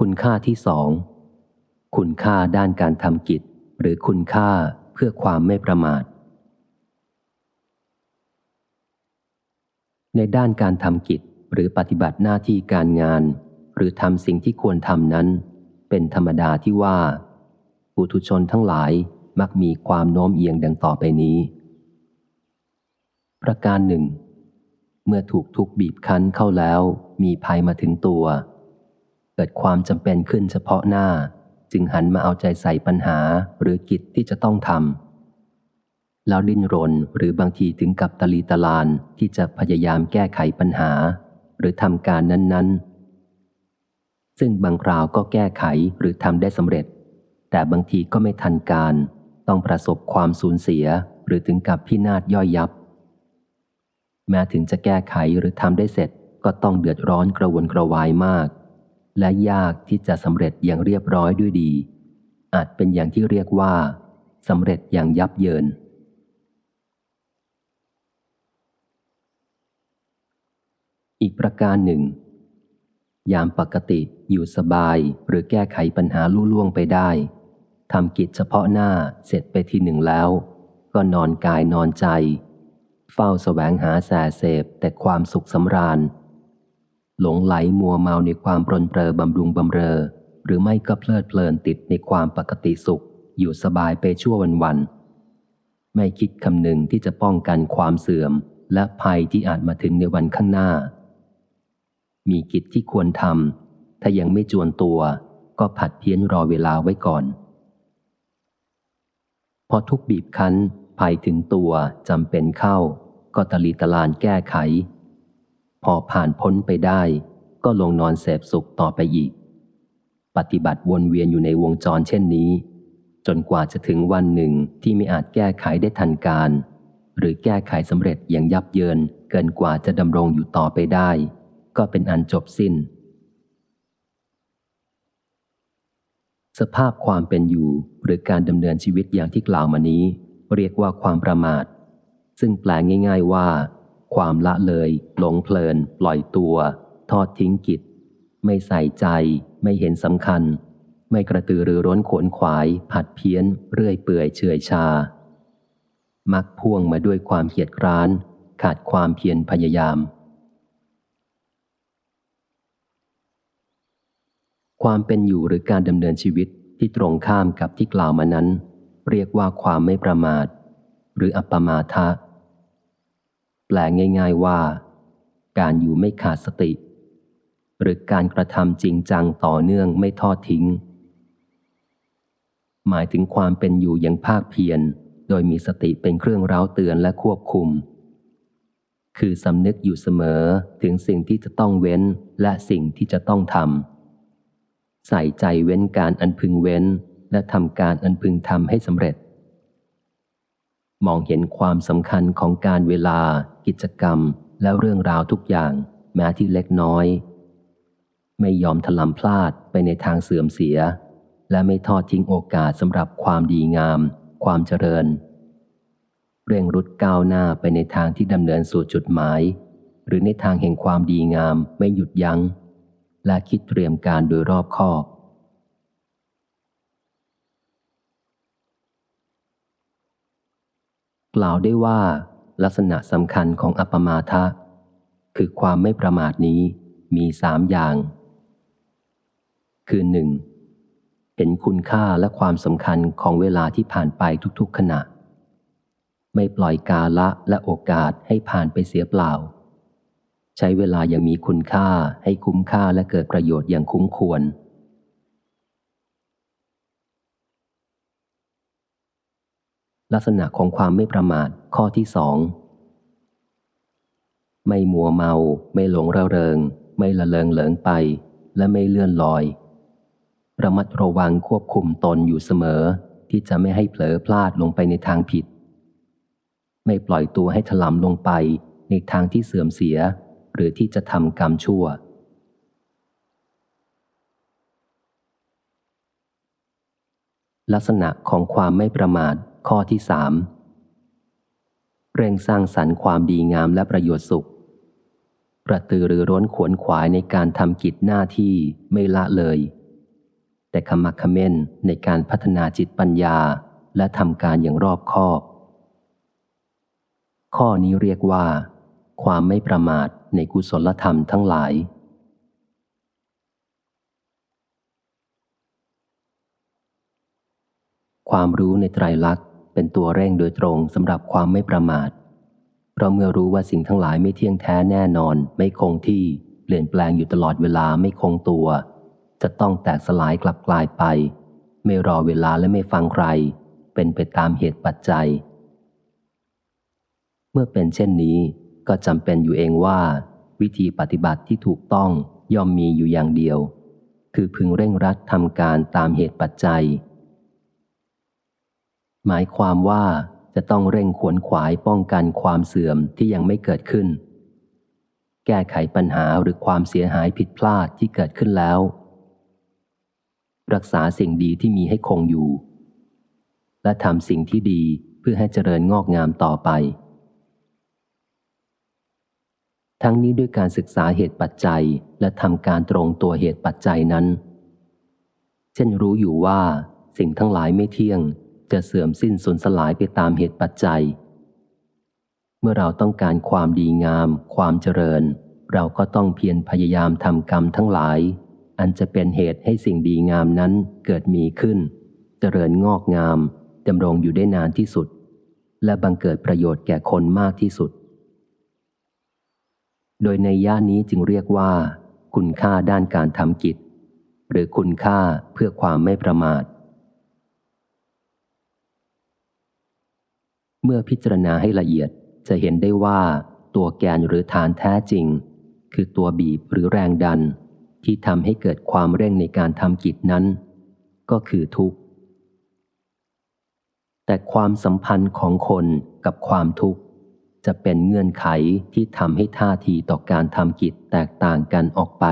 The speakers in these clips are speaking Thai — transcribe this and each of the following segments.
คุณค่าที่สองคุณค่าด้านการทำกิจ หรือคุณค่าเพื่อความไม่ประมาท ในด้านการทำกิจหรือปฏิบัติหน้าที่การงาน หรือทำสิ่งที่ควรทำนั้น เป็นธรรมดาที่ว่าปุถุชนทั้งหลายมักมีความโน้มเอียงดังต่อไปนี้ ประการหนึ่ง เมื่อถูกทุกบีบคั้นเข้าแล้วมีภัยมาถึงตัว เกิดความจำเป็นขึ้นเฉพาะหน้า จึงหันมาเอาใจใส่ปัญหาหรือกิจที่จะต้องทำแล้วดิ้นรนหรือบางทีถึงกับตะลีตะลานที่จะพยายามแก้ไขปัญหา หรือทำการนั้นๆ ซึ่งบางคราวก็แก้ไขหรือทำได้สำเร็จ แต่บางทีก็ไม่ทันการ ต้องประสบความสูญเสียหรือถึงกับพินาศย่อยยับ แม้ถึงจะแก้ไขหรือทำได้เสร็จก็ต้องเดือดร้อนกระวนกระวายมาก และยากที่จะสำเร็จอย่างเรียบร้อยด้วยดี อาจเป็นอย่างที่เรียกว่าสำเร็จอย่างยับเยิน อีกประการหนึ่ง ยามปกติอยู่สบายหรือแก้ไขปัญหาลุ่ล่วงไปได้ทำกิจเฉพาะหน้าเสร็จไปทีหนึ่งแล้ว ก็นอนกายนอนใจ เฝ้าสแสวงหาแสเสพแต่ความสุขสำราญ หลงไหลมัวเมาในความปรนเปรอบำรุงบำเรอ หรือไม่ก็เพลิดเพลินติดในความปกติสุข อยู่สบายไปชั่ววันวันไม่คิดคำหนึ่งที่จะป้องกันความเสื่อม และภัยที่อาจมาถึงในวันข้างหน้า มีกิจที่ควรทำถ้ายังไม่จวนตัว ก็ผัดเพี้ยนรอเวลาไว้ก่อน พอทุกบีบคั้นภัยถึงตัวจำเป็นเข้า ก็ตะลีตะลานแก้ไข พอผ่านพ้นไปได้ ก็ลงนอนเสพสุขต่อไปอีก ปฏิบัติวนเวียนอยู่ในวงจรเช่นนี้ จนกว่าจะถึงวันหนึ่งที่ไม่อาจแก้ไขได้ทันการ หรือแก้ไขสำเร็จอย่างยับเยินเกินกว่าจะดำรงอยู่ต่อไปได้ ก็เป็นอันจบสิ้น สภาพความเป็นอยู่หรือการดำเนินชีวิตอย่างที่กล่าวมานี้ เรียกว่าความประมาท ซึ่งแปลง่าย ๆว่า ความละเลย หลงเพลิน ปล่อยตัว ทอดทิ้งกิจ ไม่ใส่ใจ ไม่เห็นสำคัญ ไม่กระตือรือร้นขวนขวาย ผัดเพี้ยน เรื่อยเปื่อยเฉยชา มักพ่วงมาด้วยความเกียดคร้าน ขาดความเพียรพยายาม ความเป็นอยู่หรือการดำเนินชีวิตที่ตรงข้ามกับที่กล่าวมานั้น เรียกว่าความไม่ประมาท หรืออัปปมาทะ แปลง่าย ๆว่า การอยู่ไม่ขาดสติ หรือการกระทำจริงจังต่อเนื่องไม่ทอดทิ้ง หมายถึงความเป็นอยู่อย่างภาคเพียรโดยมีสติเป็นเครื่องร้าวเตือนและควบคุม คือสำนึกอยู่เสมอถึงสิ่งที่จะต้องเว้นและสิ่งที่จะต้องทำใส่ใจเว้นการอันพึงเว้น และทำการอันพึงทำให้สำเร็จ มองเห็นความสำคัญของการเวลา กิจกรรมและเรื่องราวทุกอย่าง แม้ที่เล็กน้อย ไม่ยอมถลำพลาดไปในทางเสื่อมเสีย และไม่ทอดทิ้งโอกาสสำหรับความดีงาม ความเจริญ เร่งรุดก้าวหน้าไปในทางที่ดำเนินสู่จุดหมาย หรือในทางแห่งความดีงามไม่หยุดยัง้ง และคิดเตรียมการโดยรอบคอบกล่าวได้ว่า ลักษณะสำคัญของอัปมาทะ คือความไม่ประมาทนี้มีสามอย่าง คือหนึ่งเห็นคุณค่าและความสำคัญของเวลาที่ผ่านไปทุกๆขณะ ไม่ปล่อยกาละและโอกาสให้ผ่านไปเสียเปล่า ใช้เวลาอย่างมีคุณค่าให้คุ้มค่าและเกิดประโยชน์อย่างคุ้มควร ลักษณะของความไม่ประมาทข้อที่สองไม่มัวเมา ไม่หลงระเริง ไม่ละเลงเหลิงไป และไม่เลื่อนลอย ระมัดระวังควบคุมตนอยู่เสมอ ที่จะไม่ให้เผลอพลาดลงไปในทางผิด ไม่ปล่อยตัวให้ถลำลงไปในทางที่เสื่อมเสีย หรือที่จะทำกรรมชั่ว ลักษณะของความไม่ประมาท ข้อที่สามเร่งสร้างสรรค์ความดีงามและประโยชน์สุขประตือรือร้นขวนขวายในการทำกิจหน้าที่ไม่ละเลย แต่ขมักขม้นในการพัฒนาจิตปัญญาและทำการอย่างรอบคอบ ข้อนี้เรียกว่า ความไม่ประมาทในกุศลธรรมทั้งหลายความรู้ในไตรลักษณ์ เป็นตัวเร่งโดยตรงสำหรับความไม่ประมาท เพราะเมื่อรู้ว่าสิ่งทั้งหลายไม่เที่ยงแท้แน่นอน ไม่คงที่ เปลี่ยนแปลงอยู่ตลอดเวลาไม่คงตัว จะต้องแตกสลายกลับกลายไป ไม่รอเวลาและไม่ฟังใคร เป็นไปตามเหตุปัจจัย เมื่อเป็นเช่นนี้ก็จำเป็นอยู่เองว่า วิธีปฏิบัติที่ถูกต้องย่อมมีอยู่อย่างเดียว คือพึงเร่งรัดทำการตามเหตุปัจจัย หมายความว่าจะต้องเร่งขวนขวายป้องกันความเสื่อมที่ยังไม่เกิดขึ้น แก้ไขปัญหาหรือความเสียหายผิดพลาดที่เกิดขึ้นแล้ว รักษาสิ่งดีที่มีให้คงอยู่ และทำสิ่งที่ดีเพื่อให้เจริญงอกงามต่อไป ทั้งนี้ด้วยการศึกษาเหตุปัจจัยและทำการตรงตัวเหตุปัจจัยนั้น เช่นรู้อยู่ว่าสิ่งทั้งหลายไม่เที่ยง จะเสื่อมสิ้นสูญสลายไปตามเหตุปัจจัย เมื่อเราต้องการความดีงาม ความเจริญ เราก็ต้องเพียรพยายามทำกรรมทั้งหลาย อันจะเป็นเหตุให้สิ่งดีงามนั้นเกิดมีขึ้น เจริญงอกงามดำรงอยู่ได้นานที่สุด และบังเกิดประโยชน์แก่คนมากที่สุด โดยในย่านี้จึงเรียกว่า คุณค่าด้านการทำกิจ หรือคุณค่าเพื่อความไม่ประมาท เมื่อพิจารณาให้ละเอียดจะเห็นได้ว่าตัวแกนหรือฐานแท้จริง คือตัวบีบหรือแรงดัน ที่ทำให้เกิดความเร่งในการทำกิจนั้น ก็คือทุกข์ แต่ความสัมพันธ์ของคนกับความทุกข์ จะเป็นเงื่อนไขที่ทำให้ท่าทีต่อการทำกิจแตกต่างกันออกไป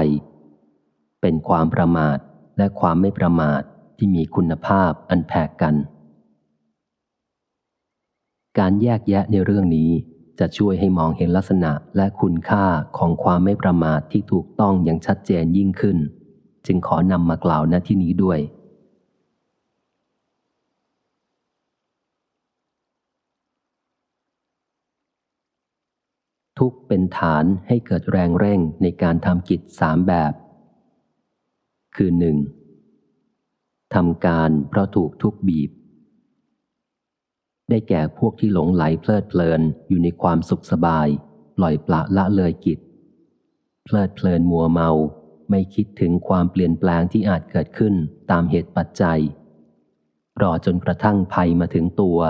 เป็นความประมาทและความไม่ประมาทที่มีคุณภาพอันแพกกัน การแยกแยะในเรื่องนี้จะช่วยให้มองเห็นลักษณะและคุณค่าของความไม่ประมาทที่ถูกต้องอย่างชัดเจนยิ่งขึ้น จึงขอนำมากล่าวณที่นี้ด้วย ทุกเป็นฐานให้เกิดแรงเร่งในการทำกิจสามแบบ คือหนึ่งทำการเพราะถูกทุกบีบ ได้แก่พวกที่หลงไหลเพลิดเพลินอยู่ในความสุขสบาย ปล่อยปละละเลยกิจ เพลิดเพลินมัวเมาไม่คิดถึงความเปลี่ยนแปลงที่อาจเกิดขึ้นตามเหตุปัจจัย รอจนกระทั่งภัยมาถึงตัว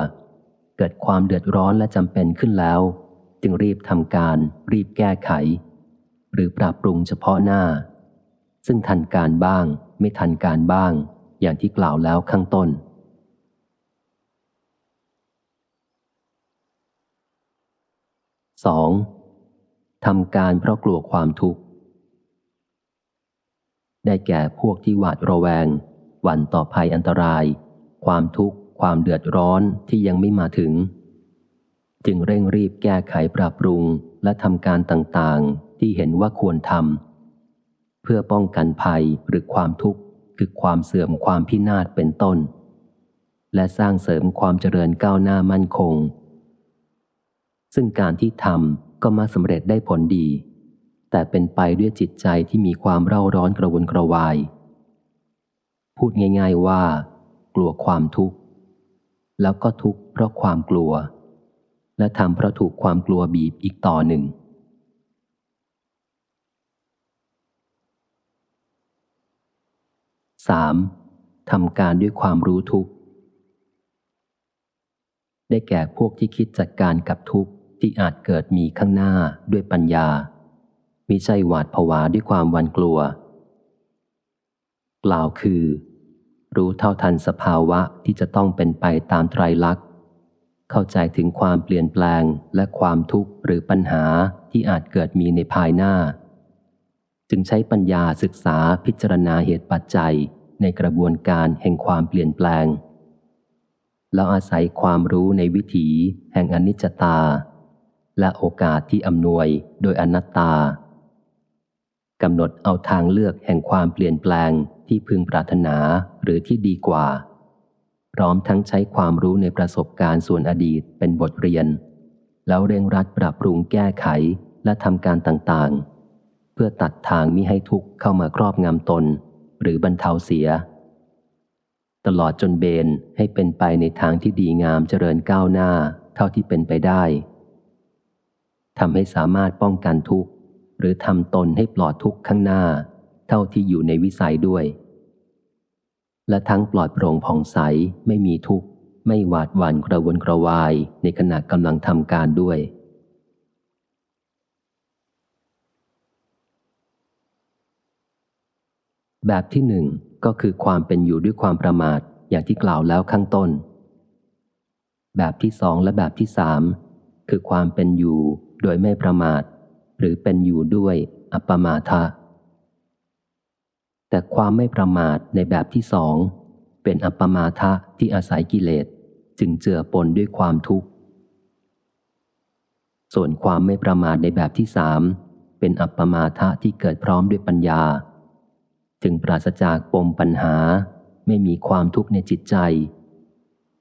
เกิดความเดือดร้อนและจำเป็นขึ้นแล้ว จึงรีบทำการ รีบแก้ไข หรือปรับปรุงเฉพาะหน้า ซึ่งทันการบ้าง ไม่ทันการบ้าง อย่างที่กล่าวแล้วข้างต้น 2. ทำการเพราะกลัวความทุกข์ ได้แก่พวกที่หวาดระแวง หวั่นต่อภัยอันตราย ความทุกข์ ความเดือดร้อนที่ยังไม่มาถึง จึงเร่งรีบแก้ไขปรับปรุงและทำการต่างๆ ที่เห็นว่าควรทำเพื่อป้องกันภัยหรือความทุกข์คือความเสื่อมความพินาศเป็นต้น และสร้างเสริมความเจริญก้าวหน้ามั่นคง ซึ่งการที่ทำก็มาสำเร็จได้ผลดี แต่เป็นไปด้วยจิตใจที่มีความเร่าร้อนกระวนกระวาย พูดง่าย ๆว่า กลัวความทุกข์ แล้วก็ทุกข์เพราะความกลัว และทำเพราะถูกความกลัวบีบอีกต่อหนึ่ง 3. ทำการด้วยความรู้ทุกข์ ได้แก่พวกที่คิดจัดการกับทุกข์ ที่อาจเกิดมีข้างหน้าด้วยปัญญามิใช่หวาดผวาด้วยความวันกลัว กล่าวคือ รู้เท่าทันสภาวะที่จะต้องเป็นไปตามไตรลักษณ์ เข้าใจถึงความเปลี่ยนแปลงและความทุกข์หรือปัญหาที่อาจเกิดมีในภายหน้า จึงใช้ปัญญาศึกษาพิจารณาเหตุปัจจัยในกระบวนการแห่งความเปลี่ยนแปลง แล้วอาศัยความรู้ในวิถีแห่งอนิจจตา และโอกาสที่อำนวยโดยอนัตตากำหนดเอาทางเลือกแห่งความเปลี่ยนแปลงที่พึงปรารถนาหรือที่ดีกว่า พร้อมทั้งใช้ความรู้ในประสบการณ์ส่วนอดีตเป็นบทเรียน แล้วเร่งรัดปรับปรุงแก้ไขและทำการต่างๆ เพื่อตัดทางมิให้ทุกข์เข้ามาครอบงำตน หรือบรรเทาเสีย ตลอดจนเบนให้เป็นไปในทางที่ดีงามเจริญก้าวหน้า เท่าที่เป็นไปได้ ทำให้สามารถป้องกันทุกข์ หรือทำตนให้ปลอดทุกข์ข้างหน้า เท่าที่อยู่ในวิสัยด้วย และทั้งปลอดโปร่งผ่องใสไม่มีทุกข์ ไม่หวาดหวั่นกระวนกระวายในขณะกำลังทำการด้วยแบบที่หนึ่งก็คือความเป็นอยู่ด้วยความประมาทอย่างที่กล่าวแล้วข้างต้น แบบที่สองและแบบที่สามคือความเป็นอยู่ โดยไม่ประมาท หรือเป็นอยู่ด้วยอัปมาทะ แต่ความไม่ประมาทในแบบที่สอง เป็นอัปมาทะที่อาศัยกิเลสจึงเจือปนด้วยความทุกข์ ส่วนความไม่ประมาทในแบบที่สามเป็นอัปปมาทะที่เกิดพร้อมด้วยปัญญา จึงปราศจากปมปัญหาไม่มีความทุกข์ในจิตใจ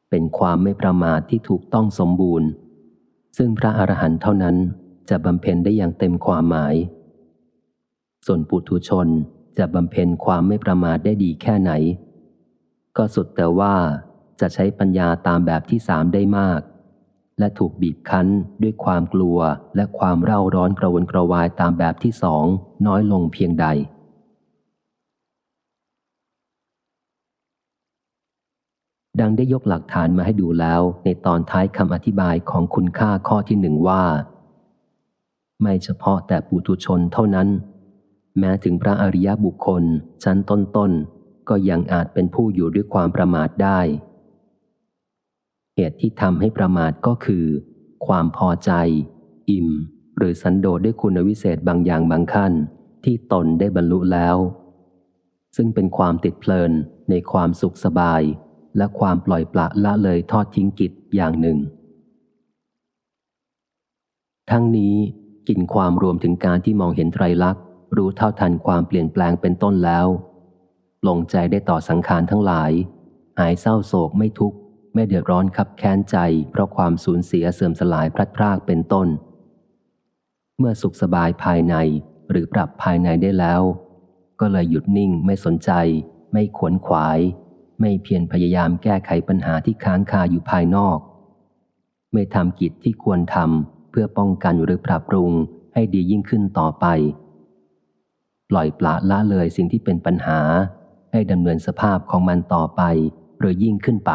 เป็นความไม่ประมาทที่ถูกต้องสมบูรณ์ ซึ่งพระอรหันต์เท่านั้นจะบำเพ็ญได้อย่างเต็มความหมาย ส่วนปุถุชนจะบำเพ็ญความไม่ประมาทได้ดีแค่ไหน ก็สุดแต่ว่าจะใช้ปัญญาตามแบบที่สามได้มาก และถูกบีบคั้นด้วยความกลัวและความเร่าร้อนกระวนกระวายตามแบบที่สองน้อยลงเพียงใด ดังได้ยกหลักฐานมาให้ดูแล้วในตอนท้ายคำอธิบายของคุณค่าข้อที่หนึ่งว่า ไม่เฉพาะแต่ปุถุชนเท่านั้น แม้ถึงพระอริยบุคคลชั้นต้นๆ ก็ยังอาจเป็นผู้อยู่ด้วยความประมาทได้ เหตุที่ทำให้ประมาทก็คือ ความพอใจ อิ่ม หรือสันโดษด้วยคุณวิเศษบางอย่างบางขั้น ที่ตนได้บรรลุแล้ว ซึ่งเป็นความติดเพลินในความสุขสบาย และความปล่อยปละละเลยทอดทิ้งกิจอย่างหนึ่ง ทั้งนี้กินความรวมถึงการที่มองเห็นไตรลักษณ์รู้เท่าทันความเปลี่ยนแปลงเป็นต้นแล้ว ลงใจได้ต่อสังขารทั้งหลาย หายเศร้าโศกไม่ทุกข์ ไม่เดือดร้อนขับแค้นใจ เพราะความสูญเสียเสื่อมสลายพลัดพรากเป็นต้น เมื่อสุขสบายภายในหรือปรับภายในได้แล้ว ก็เลยหยุดนิ่งไม่สนใจ ไม่ขวนขวาย ไม่เพียรพยายามแก้ไขปัญหาที่ค้างคาอยู่ภายนอก ไม่ทำกิจที่ควรทำเพื่อป้องกันหรือปรับปรุงให้ดียิ่งขึ้นต่อไป ปล่อยปละละเลยสิ่งที่เป็นปัญหา ให้ดำเนินสภาพของมันต่อไป หรือยิ่งขึ้นไป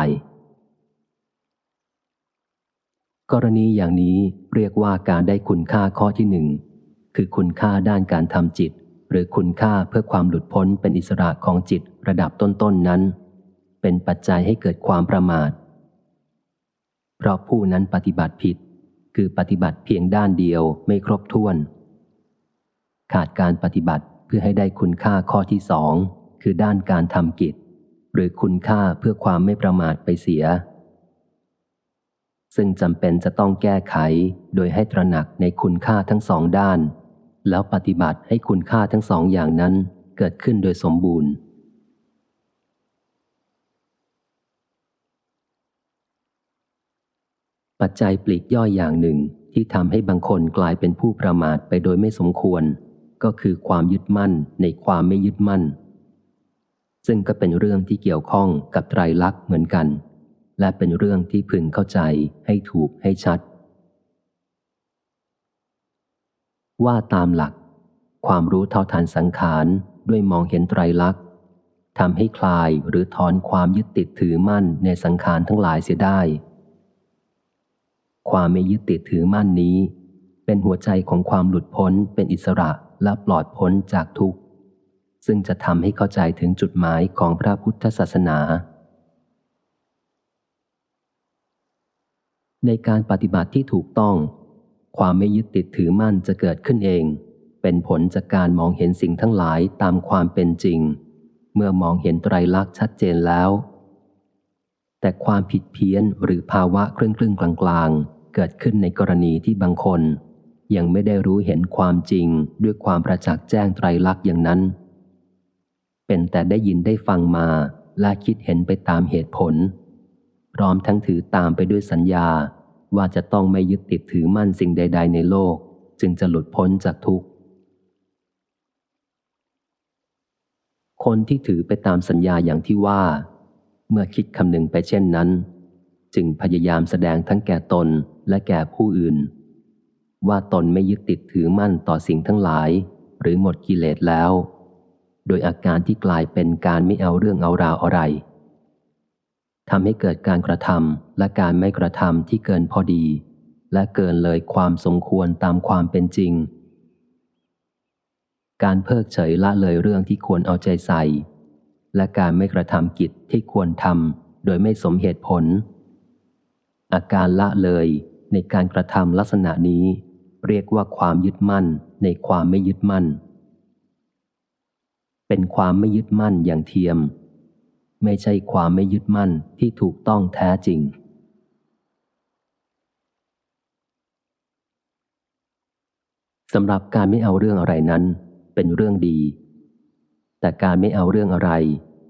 กรณีอย่างนี้เรียกว่าการได้คุณค่าข้อที่หนึ่งคือคุณค่าด้านการทำจิต หรือคุณค่าเพื่อความหลุดพ้นเป็นอิสระของจิตระดับต้นๆนนั้น เป็นปัจจัยให้เกิดความประมาท เพราะผู้นั้นปฏิบัติผิด คือปฏิบัติเพียงด้านเดียวไม่ครบถ้วน ขาดการปฏิบัติเพื่อให้ได้คุณค่าข้อที่สองคือด้านการทำกิจ หรือคุณค่าเพื่อความไม่ประมาทไปเสีย ซึ่งจำเป็นจะต้องแก้ไขโดยให้ตระหนักในคุณค่าทั้งสองด้าน แล้วปฏิบัติให้คุณค่าทั้งสองอย่างนั้นเกิดขึ้นโดยสมบูรณ์ ปัจจัยปลีกย่อยอย่างหนึ่งที่ทำให้บางคนกลายเป็นผู้ประมาทไปโดยไม่สมควร ก็คือความยึดมั่นในความไม่ยึดมั่น ซึ่งก็เป็นเรื่องที่เกี่ยวข้องกับไตรลักษณ์เหมือนกัน และเป็นเรื่องที่พึงเข้าใจให้ถูกให้ชัด ว่าตามหลัก ความรู้เท่าทันสังขารด้วยมองเห็นไตรลักษณ์ทำให้คลายหรือถอนความยึดติดถือมั่นในสังขารทั้งหลายเสียได้ ความไม่ยึดติดถือมั่นนี้ เป็นหัวใจของความหลุดพ้นเป็นอิสระและปลอดพ้นจากทุกข์ ซึ่งจะทำให้เข้าใจถึงจุดหมายของพระพุทธศาสนา ในการปฏิบัติที่ถูกต้อง ความไม่ยึดติดถือมั่นจะเกิดขึ้นเอง เป็นผลจากการมองเห็นสิ่งทั้งหลายตามความเป็นจริง เมื่อมองเห็นไตรลักษณ์ชัดเจนแล้วแต่ความผิดเพี้ยนหรือภาวะครึ่งครึ่งกลางกลาง เกิดขึ้นในกรณีที่บางคน ยังไม่ได้รู้เห็นความจริงด้วยความประจักษ์แจ้งไตรลักษณ์อย่างนั้น เป็นแต่ได้ยินได้ฟังมาและคิดเห็นไปตามเหตุผล พร้อมทั้งถือตามไปด้วยสัญญาว่าจะต้องไม่ยึดติดถือมั่นสิ่งใด ๆ ในโลก จึงจะหลุดพ้นจากทุกข์ คนที่ถือไปตามสัญญาอย่างที่ว่า เมื่อคิดคำนึงไปเช่นนั้น จึงพยายามแสดงทั้งแก่ตนและแก่ผู้อื่น ว่าตนไม่ยึดติดถือมั่นต่อสิ่งทั้งหลาย หรือหมดกิเลสแล้ว โดยอาการที่กลายเป็นการไม่เอาเรื่องเอาราวอะไรทำให้เกิดการกระทำและการไม่กระทำที่เกินพอดี และเกินเลยความสมควรตามความเป็นจริง การเพิกเฉยละเลยเรื่องที่ควรเอาใจใส่ และการไม่กระทำกิจที่ควรทำโดยไม่สมเหตุผล อาการละเลยในการกระทำลักษณะนี้ เรียกว่าความยึดมั่นในความไม่ยึดมั่น เป็นความไม่ยึดมั่นอย่างเทียม ไม่ใช่ความไม่ยึดมั่นที่ถูกต้องแท้จริง สำหรับการไม่เอาเรื่องอะไรนั้น เป็นเรื่องดี แต่การไม่เอาเรื่องอะไร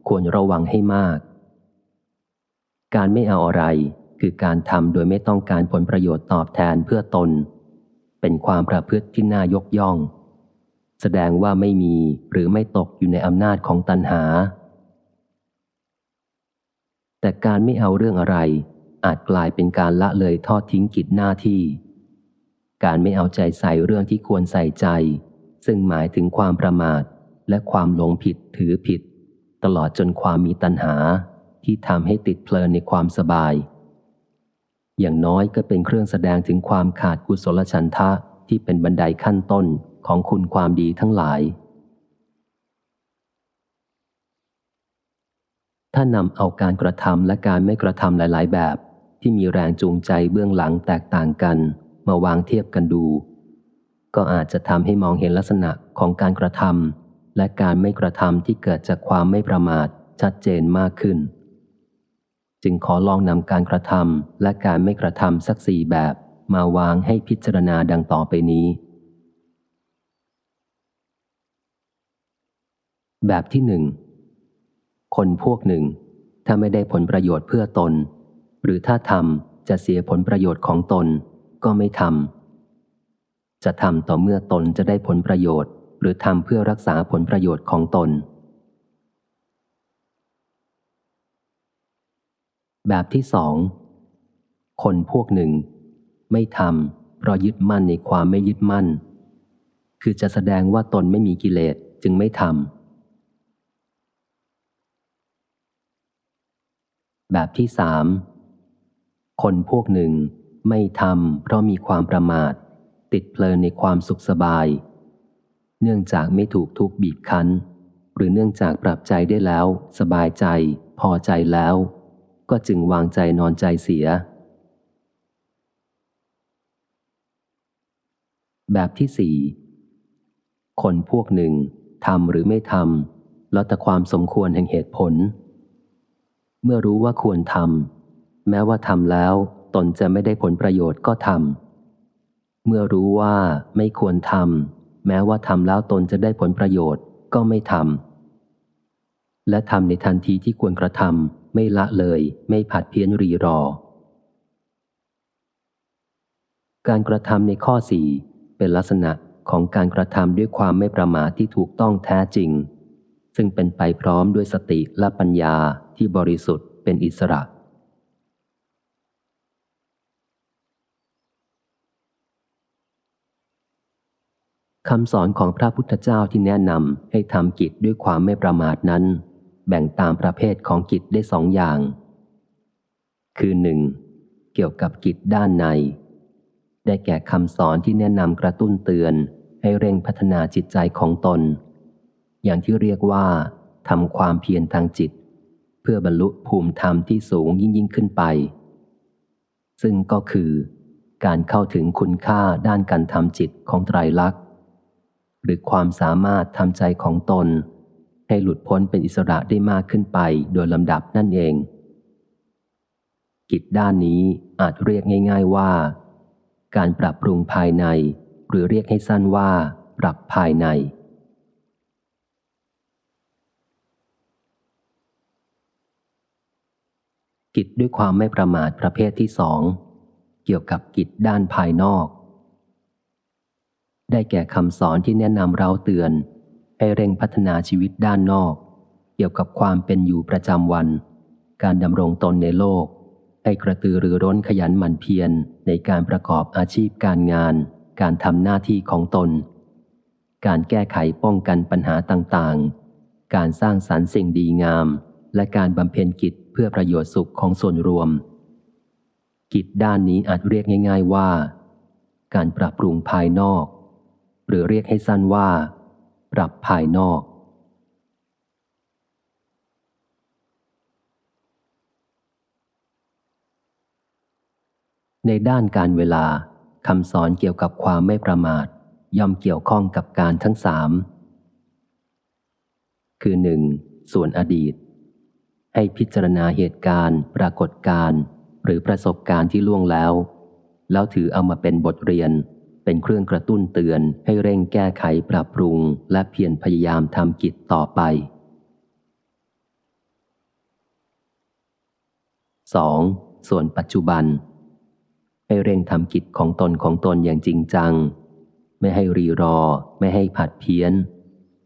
ควรระวังให้มาก การไม่เอาอะไร คือการทำโดยไม่ต้องการผลประโยชน์ตอบแทนเพื่อตน เป็นความประพฤติที่น่ายกย่อง แสดงว่าไม่มีหรือไม่ตกอยู่ในอำนาจของตัณหา แต่การไม่เอาเรื่องอะไร อาจกลายเป็นการละเลยทอดทิ้งกิจหน้าที่ การไม่เอาใจใส่เรื่องที่ควรใส่ใจ ซึ่งหมายถึงความประมาทและความหลงผิดถือผิด ตลอดจนความมีตัณหาที่ทำให้ติดเพลินในความสบาย อย่างน้อยก็เป็นเครื่องแสดงถึงความขาดกุศลชันทะที่เป็นบันไดขั้นต้นของคุณความดีทั้งหลาย ถ้านำเอาการกระทำและการไม่กระทำหลาย ๆ แบบ ที่มีแรงจูงใจเบื้องหลังแตกต่างกัน มาวางเทียบกันดู ก็อาจจะทำให้มองเห็นลักษณะของการกระทำและการไม่กระทำที่เกิดจากความไม่ประมาทชัดเจนมากขึ้น จึงขอลองนำการกระทำและการไม่กระทำสักสี่แบบ มาวางให้พิจารณาดังต่อไปนี้ แบบที่หนึ่งคนพวกหนึ่ง ถ้าไม่ได้ผลประโยชน์เพื่อตน หรือถ้าทำจะเสียผลประโยชน์ของตน ก็ไม่ทำจะทำต่อเมื่อตนจะได้ผลประโยชน์ หรือทำเพื่อรักษาผลประโยชน์ของตน แบบที่สอง คนพวกหนึ่ง ไม่ทำเพราะยึดมั่นในความไม่ยึดมั่น คือจะแสดงว่าตนไม่มีกิเลสจึงไม่ทำแบบที่สามคนพวกหนึ่งไม่ทำเพราะมีความประมาท ติดเพลินในความสุขสบาย เนื่องจากไม่ถูกทุกบีบคั้น หรือเนื่องจากปรับใจได้แล้ว สบายใจ พอใจแล้ว ก็จึงวางใจนอนใจเสีย แบบที่สี่คนพวกหนึ่งทำหรือไม่ทำแล้วแต่ความสมควรแห่งเหตุผล เมื่อรู้ว่าควรทำแม้ว่าทำแล้วตนจะไม่ได้ผลประโยชน์ก็ทำเมื่อรู้ว่าไม่ควรทำแม้ว่าทำแล้วตนจะได้ผลประโยชน์ก็ไม่ทำและทำในทันทีที่ควรกระทำ ไม่ละเลย ไม่ผัดเพี้ยนรีรอ การกระทำในข้อสี่เป็นลักษณะของการกระทำด้วยความไม่ประมาทที่ถูกต้องแท้จริง ซึ่งเป็นไปพร้อมด้วยสติและปัญญาที่บริสุทธิ์เป็นอิสระ คำสอนของพระพุทธเจ้าที่แนะนำให้ทำกิจด้วยความไม่ประมาทนั้น แบ่งตามประเภทของกิจได้สองอย่าง คือหนึ่งเกี่ยวกับกิจด้านใน ได้แก่คำสอนที่แนะนำกระตุ้นเตือน ให้เร่งพัฒนาจิตใจของตน อย่างที่เรียกว่าทำความเพียรทางจิต เพื่อบรรลุภูมิธรรมที่สูงยิ่งยิ่งขึ้นไป ซึ่งก็คือการเข้าถึงคุณค่าด้านการทำจิตของไตรลักษณ์ หรือความสามารถทำใจของตน ให้หลุดพ้นเป็นอิสระได้มากขึ้นไปโดยลำดับนั่นเอง กิจด้านนี้อาจเรียกง่าย ๆว่า การปรับปรุงภายใน หรือเรียกให้สั้นว่า ปรับภายใน กิจด้วยความไม่ประมาทประเภทที่สองเกี่ยวกับกิจด้านภายนอก ได้แก่คำสอนที่แนะนำเราเตือน ให้เร่งพัฒนาชีวิตด้านนอก เกี่ยวกับความเป็นอยู่ประจำวัน การดำรงตนในโลก ให้กระตือรือร้นขยันหมั่นเพียรในการประกอบอาชีพการงาน การทำหน้าที่ของตน การแก้ไขป้องกันปัญหาต่างๆ การสร้างสรรค์สิ่งดีงาม และการบำเพ็ญกิจเพื่อประโยชน์สุขของส่วนรวม กิจด้านนี้อาจเรียกง่าย ๆว่า การปรับปรุงภายนอก หรือเรียกให้สั้นว่า ปรับภายนอก ในด้านการเวลาคำสอนเกี่ยวกับความไม่ประมาท ย่อมเกี่ยวข้องกับการทั้งสาม คือหนึ่งส่วนอดีต ให้พิจารณาเหตุการณ์ ปรากฏการณ์ หรือประสบการณ์ที่ล่วงแล้ว แล้วถือเอามาเป็นบทเรียน เป็นเครื่องกระตุ้นเตือนให้เร่งแก้ไขปรับปรุง และเพียรพยายามทำกิจต่อไป 2. ส่วนปัจจุบัน ให้เร่งทำกิจของตนของตนอย่างจริงจัง ไม่ให้รีรอ ไม่ให้ผัดเพี้ยน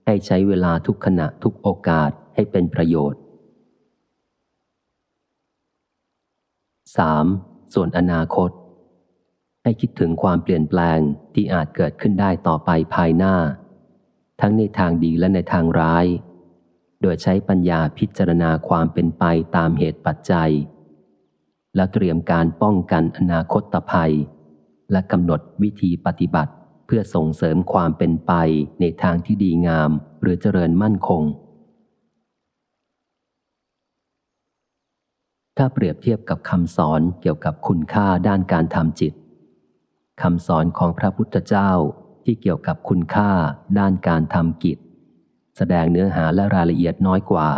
ให้ใช้เวลาทุกขณะทุกโอกาสให้เป็นประโยชน์ 3. ส่วนอนาคต ให้คิดถึงความเปลี่ยนแปลงที่อาจเกิดขึ้นได้ต่อไปภายหน้า ทั้งในทางดีและในทางร้าย โดยใช้ปัญญาพิจารณาความเป็นไปตามเหตุปัจจัย และเตรียมการป้องกันอนาคตภัย และกำหนดวิธีปฏิบัติเพื่อส่งเสริมความเป็นไปในทางที่ดีงามหรือเจริญมั่นคง ถ้าเปรียบเทียบกับคำสอนเกี่ยวกับคุณค่าด้านการทำจิต คำสอนของพระพุทธเจ้าที่เกี่ยวกับคุณค่าด้านการทำกิจ แสดงเนื้อหาและรายละเอียดน้อยกว่า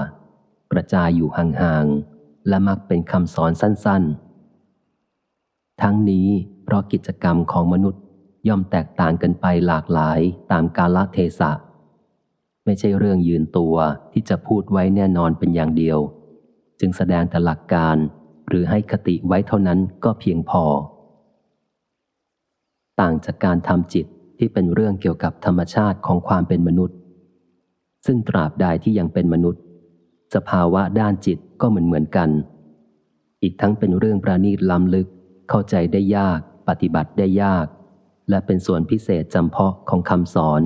กระจายอยู่ห่างๆและมักเป็นคำสอนสั้นๆ ทั้งนี้เพราะกิจกรรมของมนุษย์ย่อมแตกต่างกันไปหลากหลายตามกาลเทศะ ไม่ใช่เรื่องยืนตัวที่จะพูดไว้แน่นอนเป็นอย่างเดียว จึงแสดงแต่หลักการหรือให้คติไว้เท่านั้นก็เพียงพอ ต่างจากการทำจิตที่เป็นเรื่องเกี่ยวกับธรรมชาติของความเป็นมนุษย์ ซึ่งตราบใดที่ยังเป็นมนุษย์ สภาวะด้านจิตก็เหมือนเหมือนกัน อีกทั้งเป็นเรื่องประณีตล้ำลึก เข้าใจได้ยาก ปฏิบัติได้ยาก และเป็นส่วนพิเศษจำเพาะของคำสอน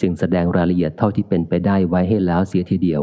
จึงแสดงรายละเอียดเท่าที่เป็นไปได้ไว้ให้แล้วเสียทีเดียว